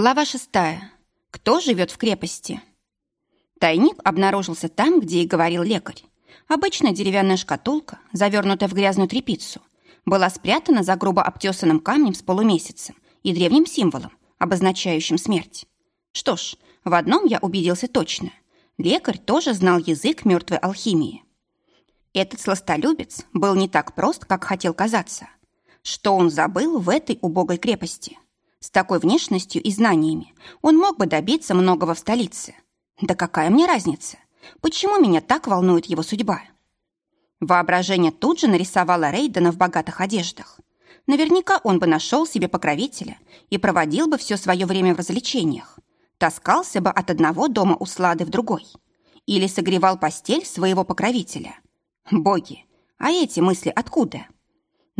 Глава шестая. Кто живет в крепости? Тайник обнаружился там, где и говорил лекарь. Обычная деревянная шкатулка, завернутая в грязную тряпицу, была спрятана за грубо обтесанным камнем с полумесяцем и древним символом, обозначающим смерть. Что ж, в одном я убедился точно. Лекарь тоже знал язык мертвой алхимии. Этот сластолюбец был не так прост, как хотел казаться. Что он забыл в этой убогой крепости – с такой внешностью и знаниями он мог бы добиться многого в столице. Да какая мне разница? Почему меня так волнует его судьба? Воображение тут же нарисовало Рейдена в богатых одеждах. Наверняка он бы нашел себе покровителя и проводил бы все свое время в развлечениях. Таскался бы от одного дома услады в другой. Или согревал постель своего покровителя. Боги, а эти мысли откуда? —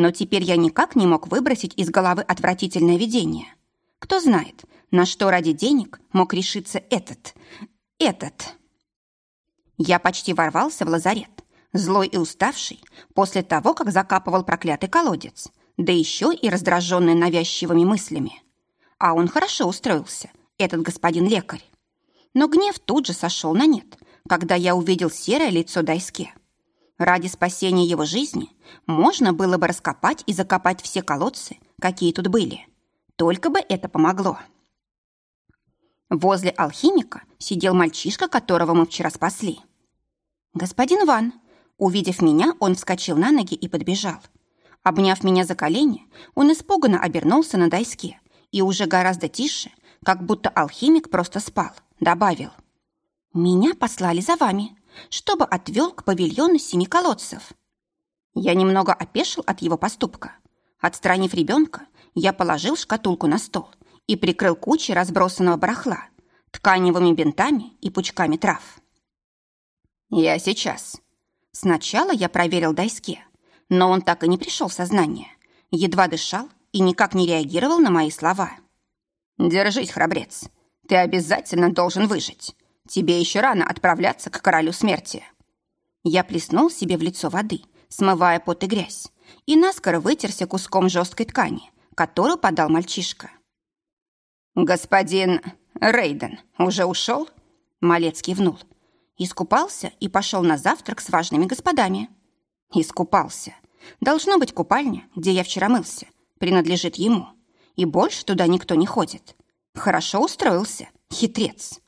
но теперь я никак не мог выбросить из головы отвратительное видение. Кто знает, на что ради денег мог решиться этот... этот... Я почти ворвался в лазарет, злой и уставший, после того, как закапывал проклятый колодец, да еще и раздраженный навязчивыми мыслями. А он хорошо устроился, этот господин лекарь. Но гнев тут же сошел на нет, когда я увидел серое лицо Дайске. Ради спасения его жизни можно было бы раскопать и закопать все колодцы, какие тут были. Только бы это помогло. Возле алхимика сидел мальчишка, которого мы вчера спасли. «Господин Ван!» Увидев меня, он вскочил на ноги и подбежал. Обняв меня за колени, он испуганно обернулся на доске и уже гораздо тише, как будто алхимик просто спал, добавил. «Меня послали за вами чтобы отвел к павильону семи колодцев. Я немного опешил от его поступка. Отстранив ребенка, я положил шкатулку на стол и прикрыл кучей разбросанного барахла, тканевыми бинтами и пучками трав. «Я сейчас». Сначала я проверил Дайске, но он так и не пришел в сознание, едва дышал и никак не реагировал на мои слова. «Держись, храбрец, ты обязательно должен выжить. Тебе еще рано отправляться к королю смерти». Я плеснул себе в лицо воды, смывая пот и грязь, и наскоро вытерся куском жесткой ткани, которую подал мальчишка. «Господин Рейден уже ушел?» Малец кивнул. Искупался и пошел на завтрак с важными господами. Искупался. Должно быть купальня, где я вчера мылся, принадлежит ему. И больше туда никто не ходит. Хорошо устроился, хитрец.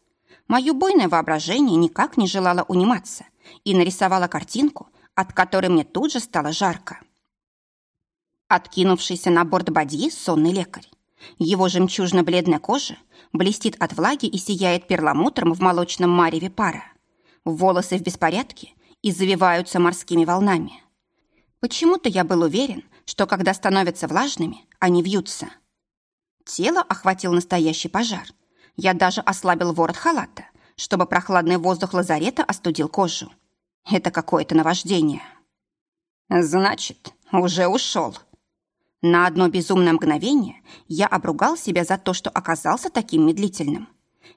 Мое буйное воображение никак не желало униматься и нарисовало картинку, от которой мне тут же стало жарко. Откинувшийся на борт бадьи сонный лекарь. Его жемчужно-бледная кожа блестит от влаги и сияет перламутром в молочном мареве пара. Волосы в беспорядке и завиваются морскими волнами. Почему-то я был уверен, что когда становятся влажными, они вьются. Тело охватил настоящий пожар – я даже ослабил ворот халата, чтобы прохладный воздух лазарета остудил кожу. Это какое-то наваждение. Значит, уже ушел. На одно безумное мгновение я обругал себя за то, что оказался таким медлительным.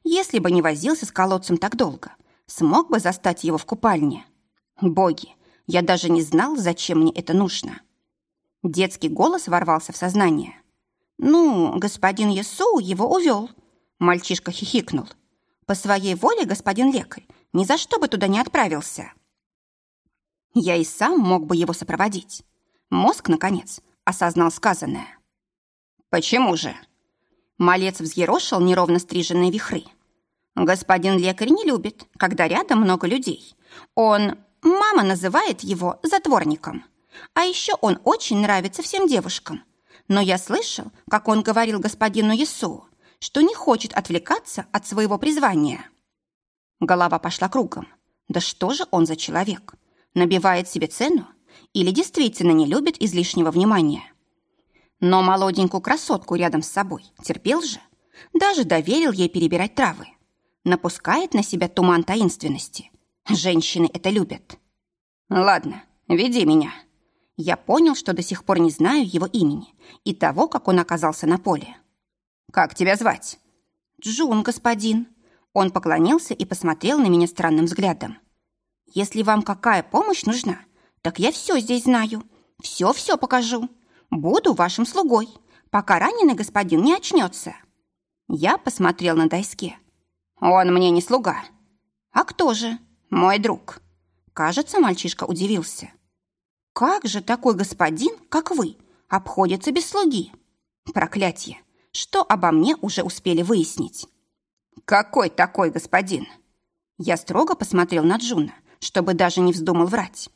Если бы не возился с колодцем так долго, смог бы застать его в купальне. Боги, я даже не знал, зачем мне это нужно. Детский голос ворвался в сознание. «Ну, господин Ясу его увел. Мальчишка хихикнул. По своей воле, господин лекарь, ни за что бы туда не отправился. Я и сам мог бы его сопроводить. Мозг, наконец, осознал сказанное. «Почему же?» Малец взъерошил неровно стриженные вихры. «Господин лекарь не любит, когда рядом много людей. Он... Мама называет его затворником. А еще он очень нравится всем девушкам. Но я слышал, как он говорил господину Ясу, что не хочет отвлекаться от своего призвания. Голова пошла кругом. Да что же он за человек? Набивает себе цену или действительно не любит излишнего внимания? Но молоденькую красотку рядом с собой терпел же. Даже доверил ей перебирать травы. Напускает на себя туман таинственности. Женщины это любят. Ладно, веди меня. Я понял, что до сих пор не знаю его имени и того, как он оказался на поле. «Как тебя звать?» «Джун, господин». Он поклонился и посмотрел на меня странным взглядом. «Если вам какая помощь нужна, так я все здесь знаю. Все-все покажу. Буду вашим слугой, пока раненый господин не очнется». Я посмотрел на Дайске. «Он мне не слуга». «А кто же?» «Мой друг». Кажется, мальчишка удивился. «Как же такой господин, как вы, обходится без слуги?» «Проклятье! Что обо мне уже успели выяснить?» «Какой такой господин?» Я строго посмотрел на Джуна, чтобы даже не вздумал врать.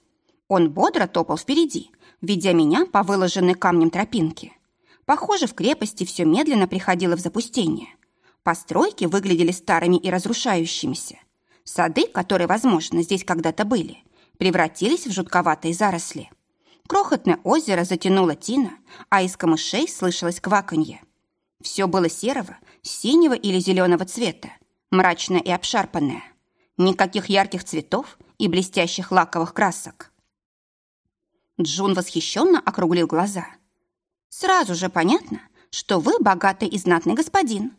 Он бодро топал впереди, ведя меня по выложенной камнем тропинке. Похоже, в крепости все медленно приходило в запустение. Постройки выглядели старыми и разрушающимися. Сады, которые, возможно, здесь когда-то были, превратились в жутковатые заросли. Крохотное озеро затянуло тина, а из камышей слышалось кваканье. Все было серого, синего или зеленого цвета, мрачное и обшарпанное. Никаких ярких цветов и блестящих лаковых красок. Джун восхищенно округлил глаза. «Сразу же понятно, что вы богатый и знатный господин.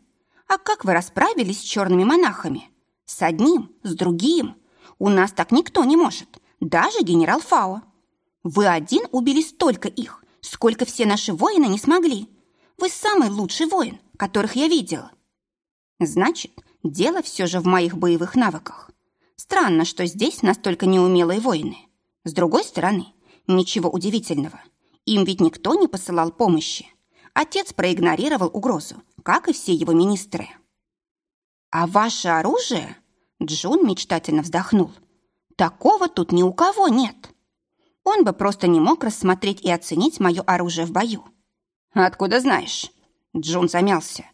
А как вы расправились с черными монахами? С одним, с другим? У нас так никто не может, даже генерал Фао. Вы один убили столько их, сколько все наши воины не смогли. Вы самый лучший воин, которых я видел. Значит, дело все же в моих боевых навыках. Странно, что здесь настолько неумелые воины. С другой стороны, ничего удивительного. Им ведь никто не посылал помощи. Отец проигнорировал угрозу, как и все его министры. «А ваше оружие?» Джун мечтательно вздохнул. «Такого тут ни у кого нет. Он бы просто не мог рассмотреть и оценить мое оружие в бою». «Откуда знаешь?» Джун замялся.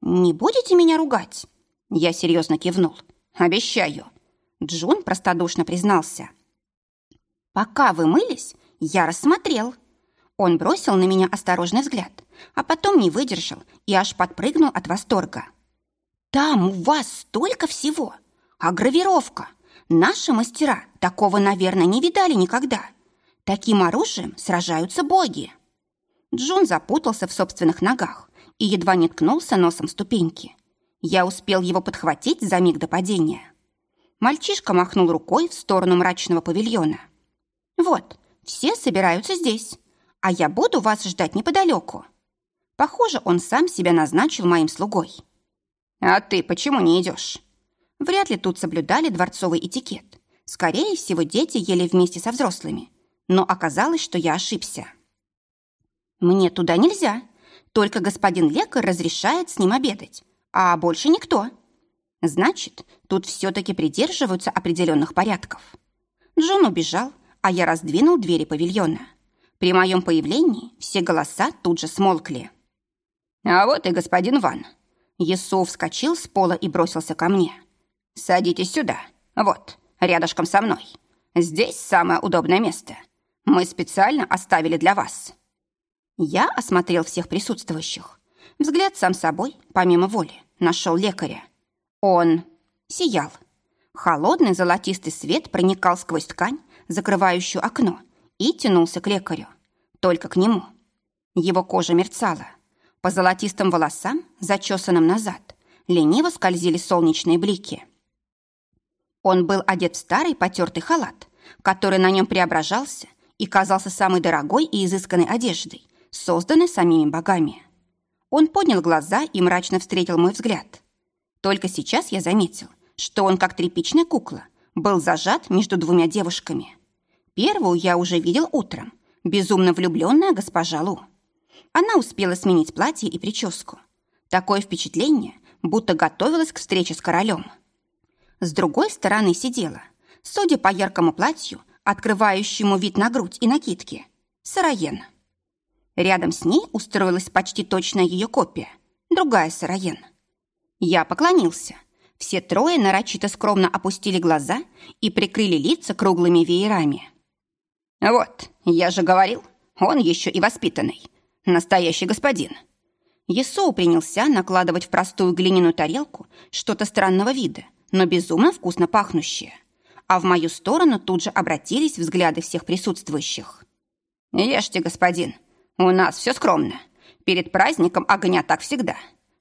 «Не будете меня ругать?» Я серьезно кивнул. «Обещаю». Джун простодушно признался. «Пока вы мылись, я рассмотрел». Он бросил на меня осторожный взгляд, а потом не выдержал и аж подпрыгнул от восторга. «Там у вас столько всего! А гравировка! Наши мастера такого, наверное, не видали никогда. Таким оружием сражаются боги!» Джун запутался в собственных ногах и едва не ткнулся носом ступеньки. Я успел его подхватить за миг до падения. Мальчишка махнул рукой в сторону мрачного павильона. «Вот, все собираются здесь, а я буду вас ждать неподалеку». Похоже, он сам себя назначил моим слугой. «А ты почему не идешь?» Вряд ли тут соблюдали дворцовый этикет. Скорее всего, дети ели вместе со взрослыми. Но оказалось, что я ошибся. «Мне туда нельзя. Только господин лекарь разрешает с ним обедать, а больше никто». Значит, тут все-таки придерживаются определенных порядков. Джон убежал, а я раздвинул двери павильона. При моем появлении все голоса тут же смолкли. «А вот и господин Ван». Есу вскочил с пола и бросился ко мне. «Садитесь сюда. Вот, рядышком со мной. Здесь самое удобное место. Мы специально оставили для вас». Я осмотрел всех присутствующих. Взгляд сам собой, помимо воли, нашел лекаря. Он сиял. Холодный золотистый свет проникал сквозь ткань, закрывающую окно, и тянулся к лекарю. Только к нему. Его кожа мерцала. По золотистым волосам, зачесанным назад, лениво скользили солнечные блики. Он был одет в старый потертый халат, который на нем преображался и казался самой дорогой и изысканной одеждой, созданной самими богами. Он поднял глаза и мрачно встретил мой взгляд. Только сейчас я заметил, что он, как тряпичная кукла, был зажат между двумя девушками. Первую я уже видел утром, безумно влюбленная госпожа Лу. Она успела сменить платье и прическу. Такое впечатление, будто готовилась к встрече с королем. С другой стороны сидела, судя по яркому платью, открывающему вид на грудь и накидки, Сараен. Рядом с ней устроилась почти точная ее копия, другая Сараен. Я поклонился. Все трое нарочито скромно опустили глаза и прикрыли лица круглыми веерами. «Вот, я же говорил, он еще и воспитанный. Настоящий господин». Есоу принялся накладывать в простую глиняную тарелку что-то странного вида, но безумно вкусно пахнущее. А в мою сторону тут же обратились взгляды всех присутствующих. «Ешьте, господин, у нас все скромно. Перед праздником огня так всегда.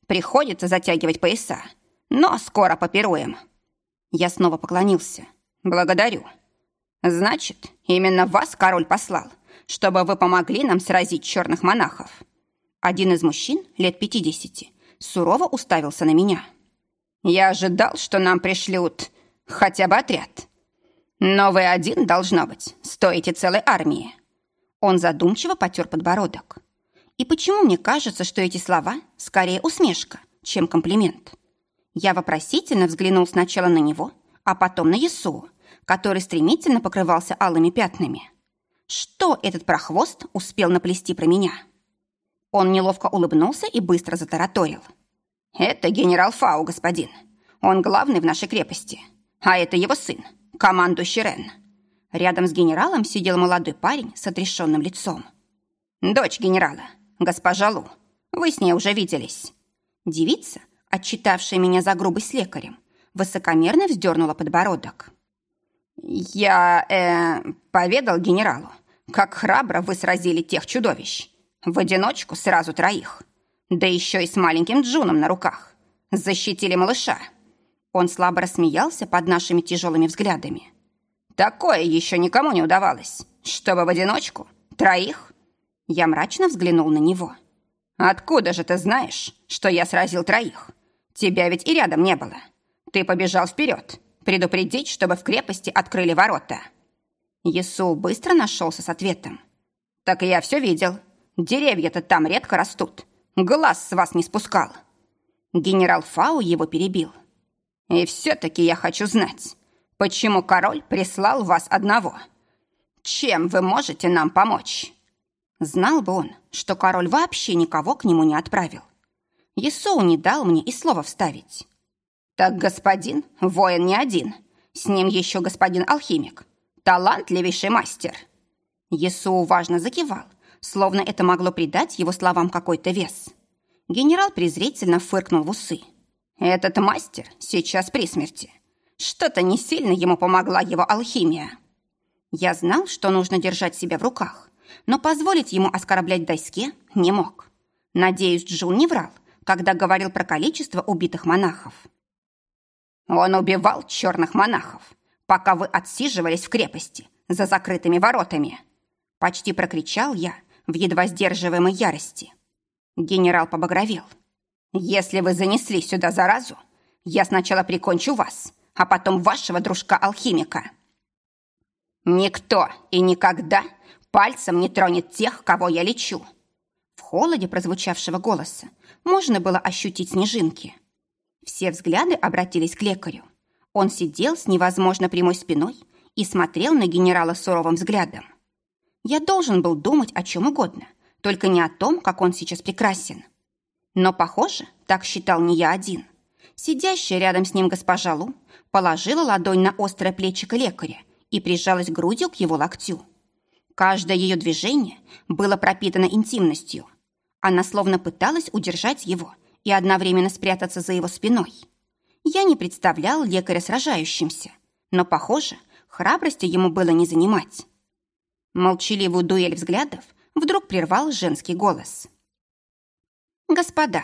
Приходится затягивать пояса, но скоро попируем». Я снова поклонился. «Благодарю». «Значит, именно вас король послал, чтобы вы помогли нам сразить черных монахов». Один из мужчин, лет пятидесяти, сурово уставился на меня. «Я ожидал, что нам пришлют хотя бы отряд. Но вы один, должно быть, стоите целой армии». Он задумчиво потер подбородок. И почему мне кажется, что эти слова скорее усмешка, чем комплимент? Я вопросительно взглянул сначала на него, а потом на Есу, который стремительно покрывался алыми пятнами. Что этот прохвост успел наплести про меня? Он неловко улыбнулся и быстро затараторил. «Это генерал Фау, господин. Он главный в нашей крепости. А это его сын, командующий Рен. Рядом с генералом сидел молодой парень с отрешенным лицом. «Дочь генерала, госпожа Лу, вы с ней уже виделись». Девица, отчитавшая меня за грубость с лекарем, высокомерно вздернула подбородок. «Я, э, поведал генералу, как храбро вы сразили тех чудовищ. В одиночку сразу троих. Да еще и с маленьким Джуном на руках. Защитили малыша». Он слабо рассмеялся под нашими тяжелыми взглядами. «Такое еще никому не удавалось. Чтобы в одиночку? Троих?» Я мрачно взглянул на него. «Откуда же ты знаешь, что я сразил троих? Тебя ведь и рядом не было. Ты побежал вперед, предупредить, чтобы в крепости открыли ворота». Есул быстро нашелся с ответом. «Так я все видел. Деревья-то там редко растут. Глаз с вас не спускал». Генерал Фау его перебил. «И все-таки я хочу знать, почему король прислал вас одного? Чем вы можете нам помочь?» Знал бы он, что король вообще никого к нему не отправил. Есоу не дал мне и слова вставить. «Так господин, воин не один. С ним еще господин алхимик. Талантливейший мастер». Есоу важно закивал, словно это могло придать его словам какой-то вес. Генерал презрительно фыркнул в усы. «Этот мастер сейчас при смерти. Что-то не сильно ему помогла его алхимия». Я знал, что нужно держать себя в руках, но позволить ему оскорблять Дайске не мог. Надеюсь, Джун не врал, когда говорил про количество убитых монахов. «Он убивал черных монахов, пока вы отсиживались в крепости за закрытыми воротами!» Почти прокричал я в едва сдерживаемой ярости. Генерал побагровел. «Если вы занесли сюда заразу, я сначала прикончу вас, а потом вашего дружка-алхимика». «Никто и никогда пальцем не тронет тех, кого я лечу». В холоде прозвучавшего голоса можно было ощутить снежинки. Все взгляды обратились к лекарю. Он сидел с невозможно прямой спиной и смотрел на генерала суровым взглядом. Я должен был думать о чем угодно, только не о том, как он сейчас прекрасен. Но, похоже, так считал не я один. Сидящая рядом с ним госпожа Лу положила ладонь на острое плечико лекаря и прижалась грудью к его локтю. Каждое ее движение было пропитано интимностью. Она словно пыталась удержать его и одновременно спрятаться за его спиной. Я не представлял лекаря сражающимся, но, похоже, храбрости ему было не занимать. Молчаливую дуэль взглядов вдруг прервал женский голос. «Господа,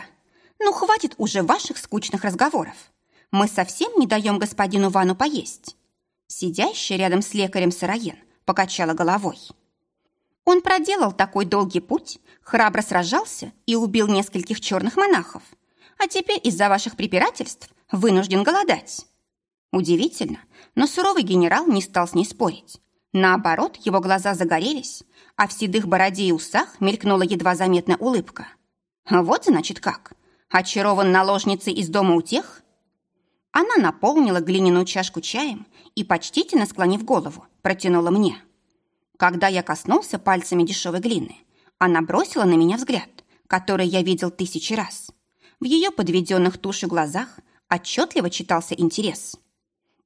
ну хватит уже ваших скучных разговоров. Мы совсем не даем господину Вану поесть». Сидящая рядом с лекарем Сыроен покачала головой. Он проделал такой долгий путь, храбро сражался и убил нескольких черных монахов, а теперь из-за ваших препирательств вынужден голодать. Удивительно, но суровый генерал не стал с ней спорить. Наоборот, его глаза загорелись, а в седых бороде и усах мелькнула едва заметная улыбка. Вот, значит, как. Очарован наложницей из дома у тех? Она наполнила глиняную чашку чаем и, почтительно склонив голову, протянула мне. Когда я коснулся пальцами дешевой глины, она бросила на меня взгляд, который я видел тысячи раз. В ее подведенных туши глазах отчетливо читался интерес.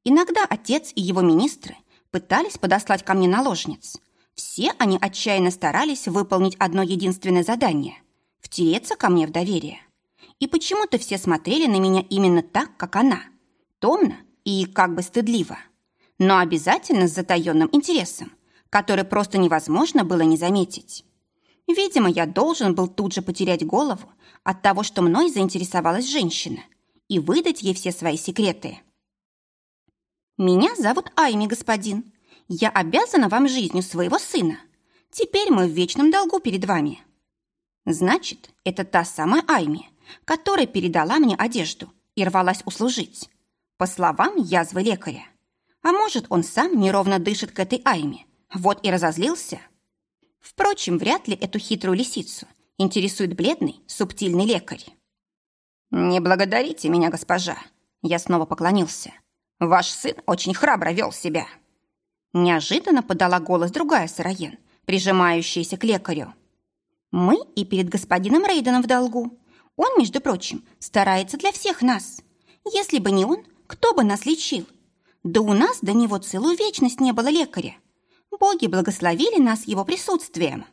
Иногда отец и его министры пытались подослать ко мне наложниц. Все они отчаянно старались выполнить одно единственное задание – втереться ко мне в доверие. И почему-то все смотрели на меня именно так, как она. Томно и как бы стыдливо. Но обязательно с затаенным интересом, который просто невозможно было не заметить. Видимо, я должен был тут же потерять голову от того, что мной заинтересовалась женщина, и выдать ей все свои секреты. «Меня зовут Айми, господин. Я обязана вам жизнью своего сына. Теперь мы в вечном долгу перед вами». Значит, это та самая Айми, которая передала мне одежду и рвалась услужить. По словам язвы лекаря. А может, он сам неровно дышит к этой Айме, вот и разозлился? Впрочем, вряд ли эту хитрую лисицу интересует бледный, субтильный лекарь. «Не благодарите меня, госпожа!» Я снова поклонился. «Ваш сын очень храбро вел себя!» Неожиданно подала голос другая Сыроен, прижимающаяся к лекарю. «Мы и перед господином Рейденом в долгу. Он, между прочим, старается для всех нас. Если бы не он, кто бы нас лечил? Да у нас до него целую вечность не было лекаря. Боги благословили нас его присутствием».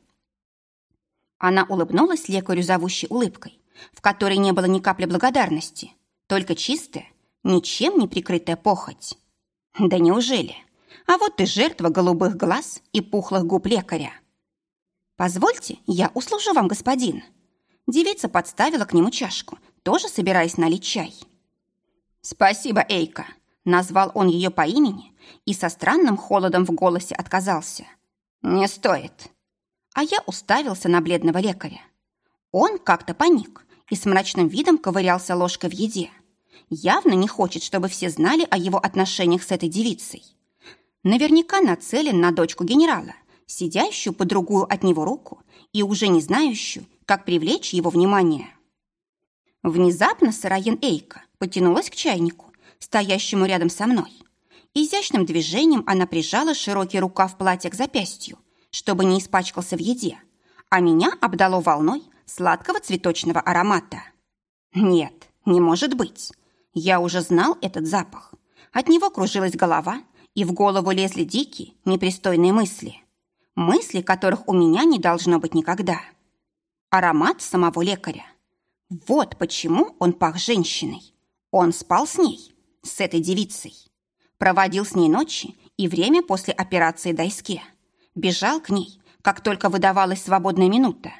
Она улыбнулась лекарю зовущей улыбкой, в которой не было ни капли благодарности, только чистая, ничем не прикрытая похоть. Да неужели? А вот ты жертва голубых глаз и пухлых губ лекаря. «Позвольте, я услужу вам, господин». Девица подставила к нему чашку, тоже собираясь налить чай. «Спасибо, Эйка», — назвал он ее по имени и со странным холодом в голосе отказался. «Не стоит». А я уставился на бледного лекаря. Он как-то паник и с мрачным видом ковырялся ложкой в еде. Явно не хочет, чтобы все знали о его отношениях с этой девицей. Наверняка нацелен на дочку генерала, сидящую по другую от него руку и уже не знающую, как привлечь его внимание. Внезапно Сараен Эйка потянулась к чайнику, стоящему рядом со мной. Изящным движением она прижала широкий рукав платья к запястью, чтобы не испачкался в еде, а меня обдало волной сладкого цветочного аромата. Нет, не может быть. Я уже знал этот запах. От него кружилась голова, и в голову лезли дикие, непристойные мысли. Мысли, которых у меня не должно быть никогда. Аромат самого лекаря. Вот почему он пах женщиной. Он спал с ней, с этой девицей. Проводил с ней ночи и время после операции Дайске. Бежал к ней, как только выдавалась свободная минута.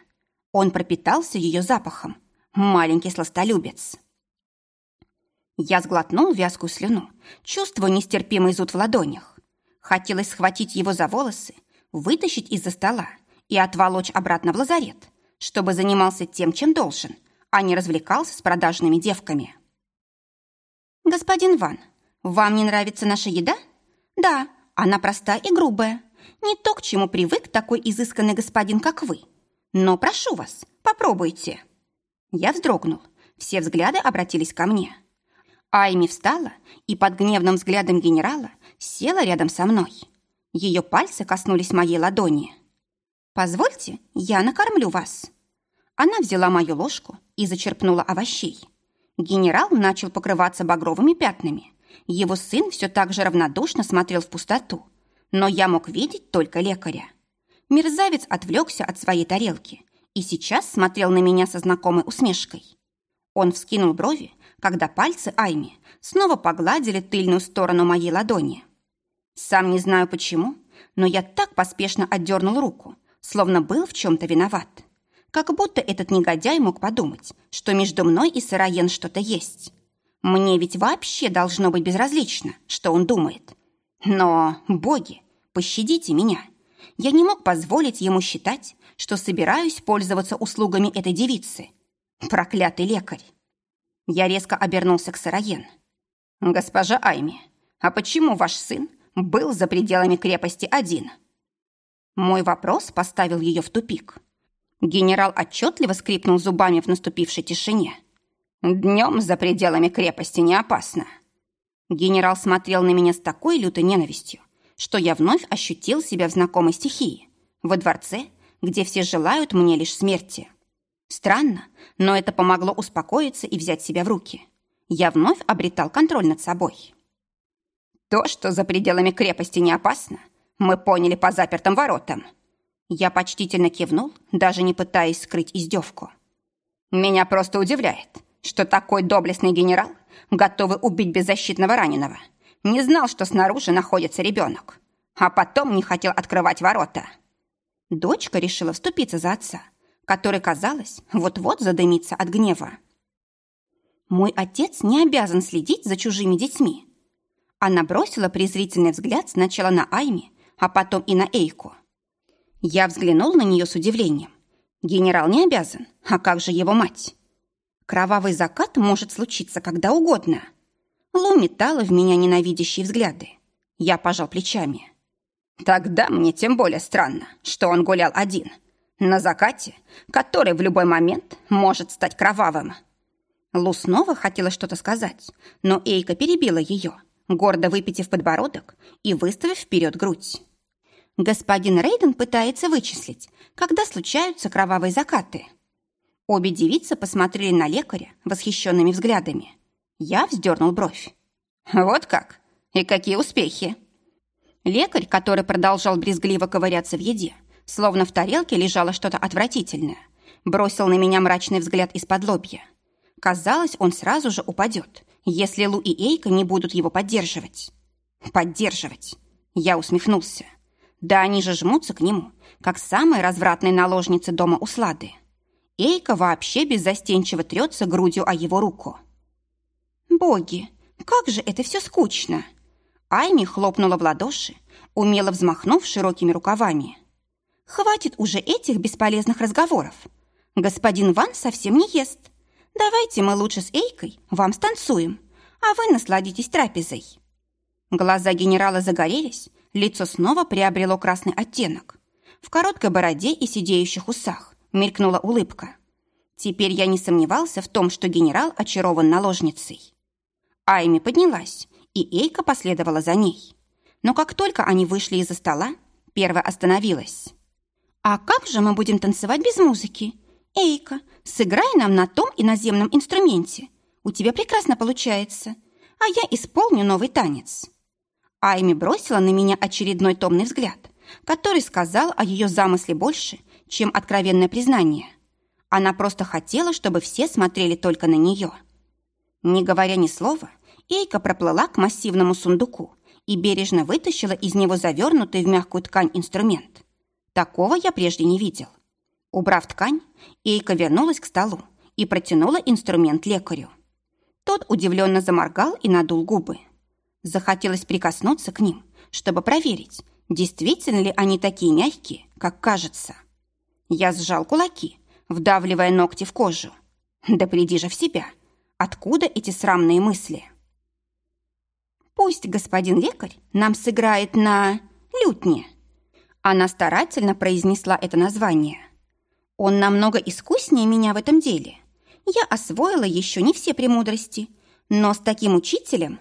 Он пропитался ее запахом. Маленький сластолюбец. Я сглотнул вязкую слюну, чувствуя нестерпимый зуд в ладонях. Хотелось схватить его за волосы, вытащить из-за стола и отволочь обратно в лазарет, чтобы занимался тем, чем должен, а не развлекался с продажными девками. «Господин Ван, вам не нравится наша еда?» «Да, она простая и грубая. Не то, к чему привык такой изысканный господин, как вы. Но прошу вас, попробуйте». Я вздрогнул. Все взгляды обратились ко мне. Айми встала и под гневным взглядом генерала села рядом со мной. Ее пальцы коснулись моей ладони. «Позвольте, я накормлю вас». Она взяла мою ложку и зачерпнула овощей. Генерал начал покрываться багровыми пятнами. Его сын все так же равнодушно смотрел в пустоту. Но я мог видеть только лекаря. Мерзавец отвлекся от своей тарелки и сейчас смотрел на меня со знакомой усмешкой. Он вскинул брови, когда пальцы Айми снова погладили тыльную сторону моей ладони. Сам не знаю почему, но я так поспешно отдернул руку, словно был в чем-то виноват. Как будто этот негодяй мог подумать, что между мной и Сыроен что-то есть. Мне ведь вообще должно быть безразлично, что он думает. Но, боги, пощадите меня. Я не мог позволить ему считать, что собираюсь пользоваться услугами этой девицы. Проклятый лекарь. Я резко обернулся к Сыроен. «Госпожа Айми, а почему ваш сын был за пределами крепости один?» Мой вопрос поставил ее в тупик. Генерал отчетливо скрипнул зубами в наступившей тишине. «Днем за пределами крепости не опасно». Генерал смотрел на меня с такой лютой ненавистью, что я вновь ощутил себя в знакомой стихии, во дворце, где все желают мне лишь смерти. Странно, но это помогло успокоиться и взять себя в руки. Я вновь обретал контроль над собой. То, что за пределами крепости не опасно, мы поняли по запертым воротам. Я почтительно кивнул, даже не пытаясь скрыть издевку. Меня просто удивляет, что такой доблестный генерал, готовый убить беззащитного раненого, не знал, что снаружи находится ребенок, а потом не хотел открывать ворота. Дочка решила вступиться за отца, который, казалось, вот-вот задымится от гнева. «Мой отец не обязан следить за чужими детьми». Она бросила презрительный взгляд сначала на Айми, а потом и на Эйку. Я взглянул на нее с удивлением. Генерал не обязан, а как же его мать? Кровавый закат может случиться когда угодно. Лу метала в меня ненавидящие взгляды. Я пожал плечами. Тогда мне тем более странно, что он гулял один. На закате, который в любой момент может стать кровавым. Лу снова хотела что-то сказать, но Эйка перебила ее, гордо выпитив подбородок и выставив вперед грудь. Господин Рейден пытается вычислить, когда случаются кровавые закаты. Обе девицы посмотрели на лекаря восхищенными взглядами. Я вздернул бровь. «Вот как? И какие успехи?» Лекарь, который продолжал брезгливо ковыряться в еде, словно в тарелке лежало что-то отвратительное, бросил на меня мрачный взгляд из-под лобья. Казалось, он сразу же упадет, если Лу и Эйка не будут его поддерживать. Поддерживать. Я усмехнулся. Да они же жмутся к нему, как самые развратные наложницы дома Услады. Эйка вообще беззастенчиво трется грудью о его руку. «Боги, как же это все скучно!» Айми хлопнула в ладоши, умело взмахнув широкими рукавами. «Хватит уже этих бесполезных разговоров. Господин Ван совсем не ест. Давайте мы лучше с Эйкой вам станцуем, а вы насладитесь трапезой». Глаза генерала загорелись, лицо снова приобрело красный оттенок. В короткой бороде и сидеющих усах мелькнула улыбка. Теперь я не сомневался в том, что генерал очарован наложницей. Айми поднялась, и Эйка последовала за ней. Но как только они вышли из-за стола, первая остановилась. «А как же мы будем танцевать без музыки? Эйка, сыграй нам на том иноземном инструменте. У тебя прекрасно получается. А я исполню новый танец». Айми бросила на меня очередной томный взгляд, который сказал о ее замысле больше, чем откровенное признание. Она просто хотела, чтобы все смотрели только на нее. Не говоря ни слова, Эйка проплыла к массивному сундуку и бережно вытащила из него завернутый в мягкую ткань инструмент. Такого я прежде не видел. Убрав ткань, Эйка вернулась к столу и протянула инструмент лекарю. Тот удивленно заморгал и надул губы. Захотелось прикоснуться к ним, чтобы проверить, действительно ли они такие мягкие, как кажется. Я сжал кулаки, вдавливая ногти в кожу. Да приди же в себя. Откуда эти срамные мысли? Пусть господин лекарь нам сыграет на лютне. Она старательно произнесла это название. Он намного искуснее меня в этом деле. Я освоила еще не все премудрости, но с таким учителем...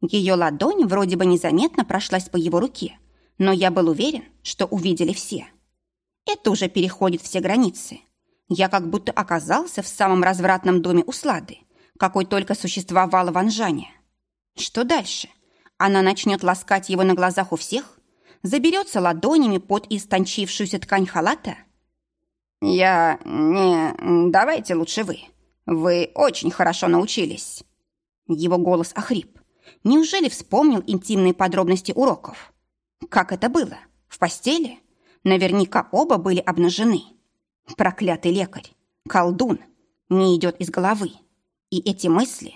Ее ладонь вроде бы незаметно прошлась по его руке, но я был уверен, что увидели все. — это уже переходит все границы. Я как будто оказался в самом развратном доме Услады, какой только существовало в Анжане. Что дальше? Она начнет ласкать его на глазах у всех? Заберется ладонями под истончившуюся ткань халата? «Я... не... давайте лучше вы. Вы очень хорошо научились». Его голос охрип. Неужели вспомнил интимные подробности уроков? Как это было? В постели? Наверняка оба были обнажены. Проклятый лекарь, колдун, не идет из головы. И эти мысли...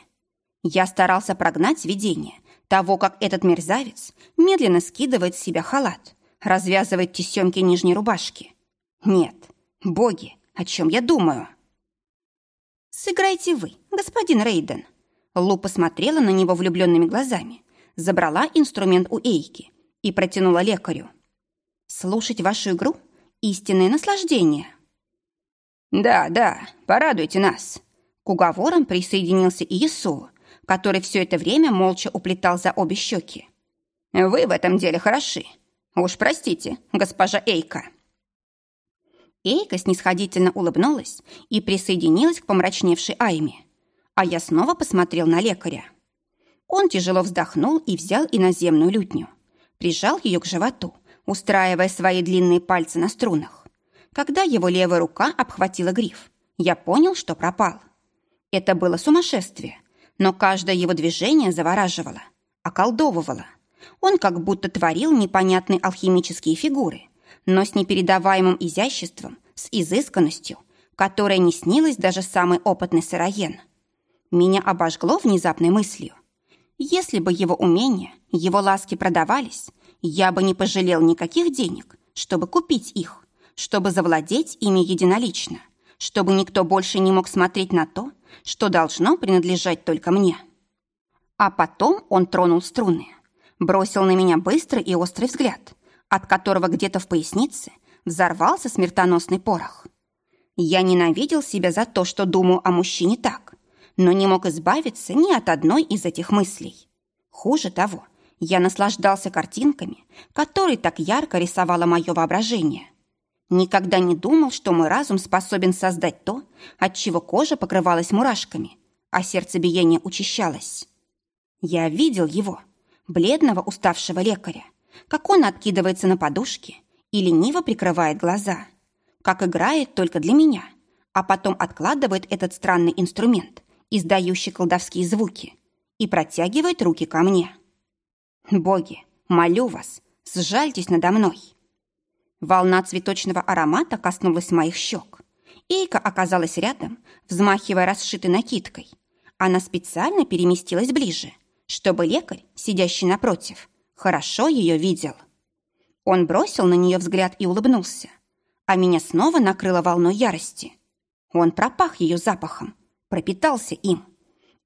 Я старался прогнать видение того, как этот мерзавец медленно скидывает с себя халат, развязывает тесемки нижней рубашки. Нет, боги, о чем я думаю? «Сыграйте вы, господин Рейден». Лу посмотрела на него влюбленными глазами, забрала инструмент у Эйки и протянула лекарю. Слушать вашу игру — истинное наслаждение. Да, да, порадуйте нас. К уговорам присоединился и Ису, который все это время молча уплетал за обе щеки. Вы в этом деле хороши. Уж простите, госпожа Эйка. Эйка снисходительно улыбнулась и присоединилась к помрачневшей Айме. А я снова посмотрел на лекаря. Он тяжело вздохнул и взял иноземную лютню. Прижал ее к животу, устраивая свои длинные пальцы на струнах. Когда его левая рука обхватила гриф, я понял, что пропал. Это было сумасшествие, но каждое его движение завораживало, околдовывало. Он как будто творил непонятные алхимические фигуры, но с непередаваемым изяществом, с изысканностью, которая не снилась даже самый опытный сыроен. Меня обожгло внезапной мыслью. Если бы его умения, его ласки продавались, я бы не пожалел никаких денег, чтобы купить их, чтобы завладеть ими единолично, чтобы никто больше не мог смотреть на то, что должно принадлежать только мне. А потом он тронул струны, бросил на меня быстрый и острый взгляд, от которого где-то в пояснице взорвался смертоносный порох. Я ненавидел себя за то, что думаю о мужчине так, но не мог избавиться ни от одной из этих мыслей. Хуже того, я наслаждался картинками, которые так ярко рисовало мое воображение. Никогда не думал, что мой разум способен создать то, от чего кожа покрывалась мурашками, а сердцебиение учащалось. Я видел его, бледного уставшего лекаря, как он откидывается на подушке и лениво прикрывает глаза, как играет только для меня, а потом откладывает этот странный инструмент, издающий колдовские звуки, и протягивает руки ко мне. «Боги, молю вас, сжальтесь надо мной!» Волна цветочного аромата коснулась моих щек. Эйка оказалась рядом, взмахивая расшитой накидкой. Она специально переместилась ближе, чтобы лекарь, сидящий напротив, хорошо ее видел. Он бросил на нее взгляд и улыбнулся, а меня снова накрыло волной ярости. Он пропах ее запахом, пропитался им.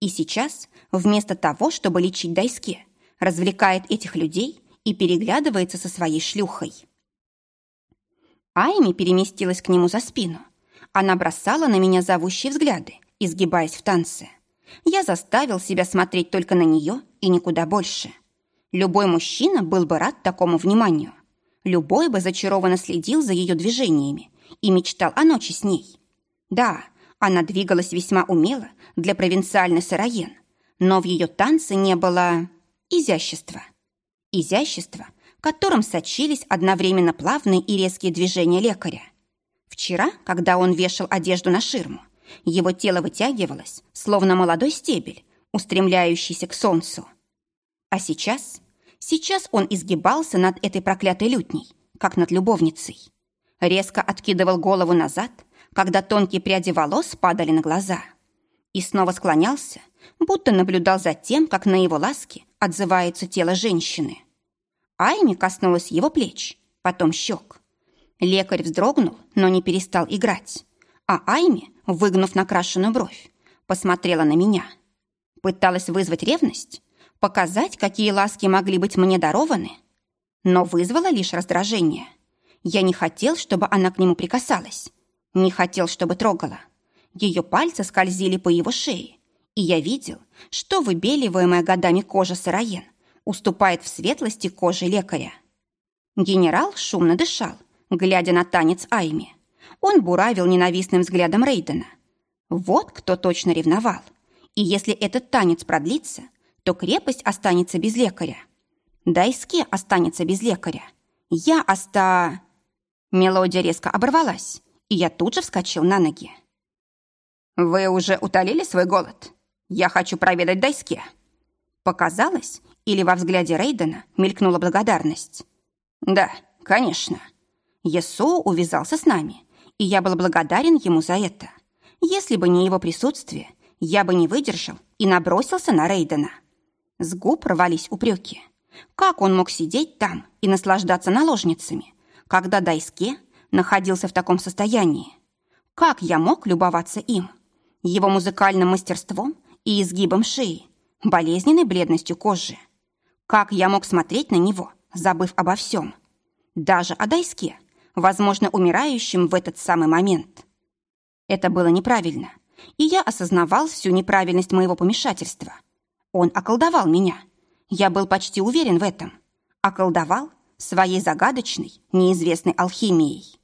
И сейчас, вместо того, чтобы лечить Дайске, развлекает этих людей и переглядывается со своей шлюхой. Айми переместилась к нему за спину. Она бросала на меня зовущие взгляды, изгибаясь в танце. Я заставил себя смотреть только на нее и никуда больше. Любой мужчина был бы рад такому вниманию. Любой бы зачарованно следил за ее движениями и мечтал о ночи с ней. Да, она двигалась весьма умело для провинциальной сыроен, но в ее танце не было изящества. Изящество, которым сочились одновременно плавные и резкие движения лекаря. Вчера, когда он вешал одежду на ширму, его тело вытягивалось, словно молодой стебель, устремляющийся к солнцу. А сейчас, сейчас он изгибался над этой проклятой лютней, как над любовницей. Резко откидывал голову назад, когда тонкие пряди волос падали на глаза. И снова склонялся, будто наблюдал за тем, как на его ласки отзывается тело женщины. Айми коснулась его плеч, потом щек. Лекарь вздрогнул, но не перестал играть. А Айми, выгнув накрашенную бровь, посмотрела на меня. Пыталась вызвать ревность, показать, какие ласки могли быть мне дарованы, но вызвала лишь раздражение. Я не хотел, чтобы она к нему прикасалась, не хотел, чтобы трогала. Ее пальцы скользили по его шее, и я видел, что выбеливаемая годами кожа сыроен уступает в светлости кожи лекаря. Генерал шумно дышал, глядя на танец Айми. Он буравил ненавистным взглядом Рейдена. Вот кто точно ревновал. И если этот танец продлится, то крепость останется без лекаря. Дайске останется без лекаря. Я оста... Мелодия резко оборвалась, и я тут же вскочил на ноги. «Вы уже утолили свой голод? Я хочу проведать Дайске». Показалось, или во взгляде Рейдена мелькнула благодарность? Да, конечно. Есоу увязался с нами, и я был благодарен ему за это. Если бы не его присутствие, я бы не выдержал и набросился на Рейдена. С губ рвались упреки. Как он мог сидеть там и наслаждаться наложницами, когда Дайске находился в таком состоянии? Как я мог любоваться им? Его музыкальным мастерством и изгибом шеи, болезненной бледностью кожи. Как я мог смотреть на него, забыв обо всем? Даже о Дайске, возможно, умирающем в этот самый момент. Это было неправильно, и я осознавал всю неправильность моего помешательства. Он околдовал меня. Я был почти уверен в этом. Околдовал своей загадочной, неизвестной алхимией.